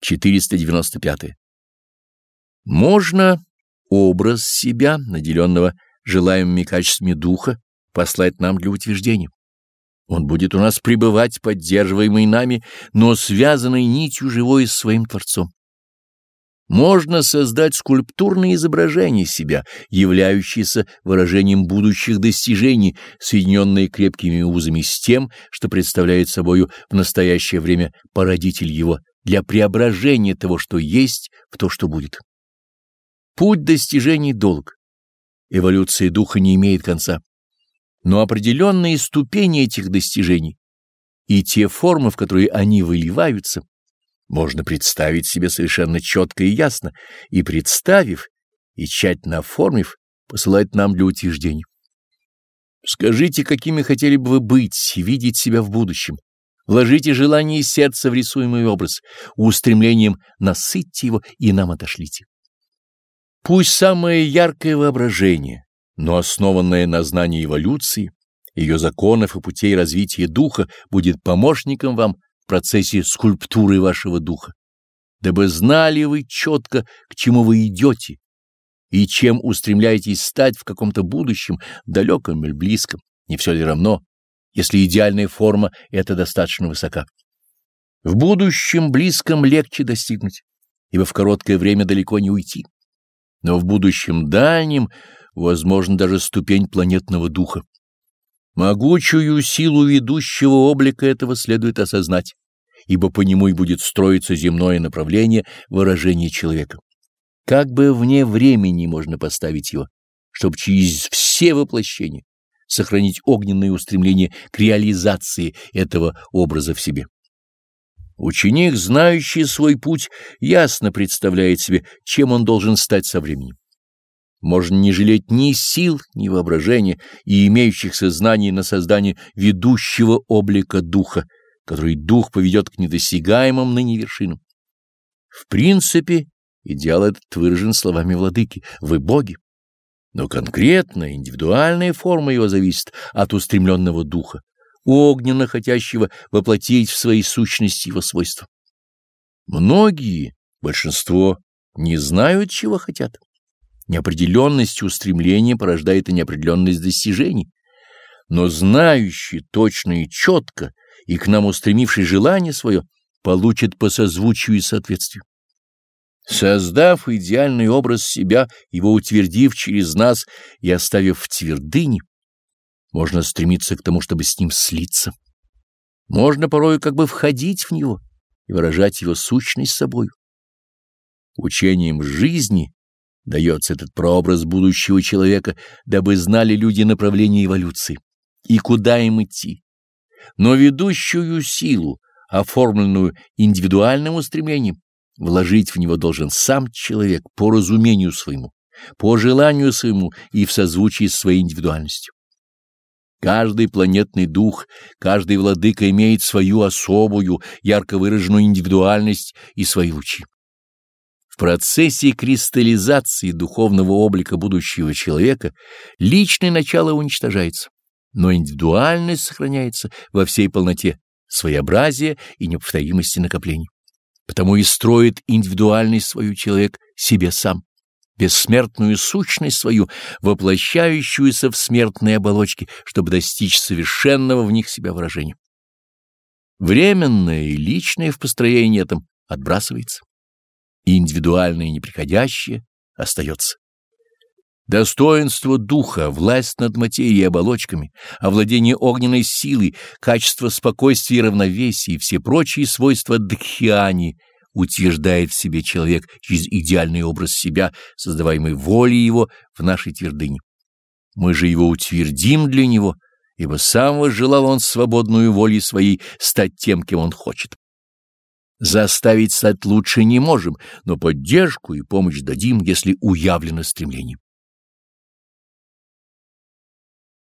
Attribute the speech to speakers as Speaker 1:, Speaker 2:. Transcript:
Speaker 1: 495. Можно образ себя, наделенного желаемыми качествами духа, послать нам для утверждения. Он будет у нас пребывать, поддерживаемый нами, но связанный нитью живой с своим Творцом. Можно создать скульптурное изображение себя, являющееся выражением будущих достижений, соединенные крепкими узами с тем, что представляет собою в настоящее время породитель его, для преображения того, что есть, в то, что будет. Путь достижений долг. Эволюция духа не имеет конца. Но определенные ступени этих достижений и те формы, в которые они выливаются, можно представить себе совершенно четко и ясно, и представив, и тщательно оформив, посылать нам для утверждения. Скажите, какими хотели бы вы быть, видеть себя в будущем. Вложите желание сердца в рисуемый образ, устремлением насытьте его и нам отошлите. Пусть самое яркое воображение, но основанное на знании эволюции, ее законов и путей развития духа, будет помощником вам процессе скульптуры вашего духа, дабы знали вы четко, к чему вы идете и чем устремляетесь стать в каком-то будущем, далеком или близком, не все ли равно, если идеальная форма это достаточно высока. В будущем близком легче достигнуть, ибо в короткое время далеко не уйти. Но в будущем дальнем возможно даже ступень планетного духа. Могучую силу ведущего облика этого следует осознать ибо по нему и будет строиться земное направление выражения человека. Как бы вне времени можно поставить его, чтобы через все воплощения сохранить огненные устремления к реализации этого образа в себе. Ученик, знающий свой путь, ясно представляет себе, чем он должен стать со временем. Можно не жалеть ни сил, ни воображения и имеющихся знаний на создание ведущего облика духа, который дух поведет к недосягаемым ныне вершинам. В принципе, идеал этот выражен словами владыки «Вы боги». Но конкретная, индивидуальная форма его зависит от устремленного духа, огненно хотящего воплотить в своей сущности его свойства. Многие, большинство, не знают, чего хотят. Неопределенность устремления порождает и неопределенность достижений. Но знающий точно и четко и к нам устремивший желание свое, получит по созвучию и соответствию. Создав идеальный образ себя, его утвердив через нас и оставив в твердыне, можно стремиться к тому, чтобы с ним слиться. Можно порою как бы входить в него и выражать его сущность собою. Учением жизни дается этот прообраз будущего человека, дабы знали люди направление эволюции и куда им идти, но ведущую силу, оформленную индивидуальным устремлением, вложить в него должен сам человек по разумению своему, по желанию своему и в созвучии с своей индивидуальностью. Каждый планетный дух, каждый владыка имеет свою особую, ярко выраженную индивидуальность и свои лучи. В процессе кристаллизации духовного облика будущего человека личное начало уничтожается но индивидуальность сохраняется во всей полноте своеобразия и неповторимости накоплений. Потому и строит индивидуальность свою человек себе сам, бессмертную сущность свою, воплощающуюся в смертные оболочки, чтобы достичь совершенного в них себя выражения. Временное и личное в построении этом отбрасывается, и индивидуальное и неприходящее остается. Достоинство духа, власть над материей и оболочками, овладение огненной силой, качество спокойствия и равновесия и все прочие свойства дхьяни утверждает в себе человек через идеальный образ себя, создаваемый волей его в нашей твердыне. Мы же его утвердим для него, ибо сам возжелал он свободную волей своей стать тем, кем он хочет. Заставить стать лучше не можем, но поддержку и помощь дадим, если уявлено стремление.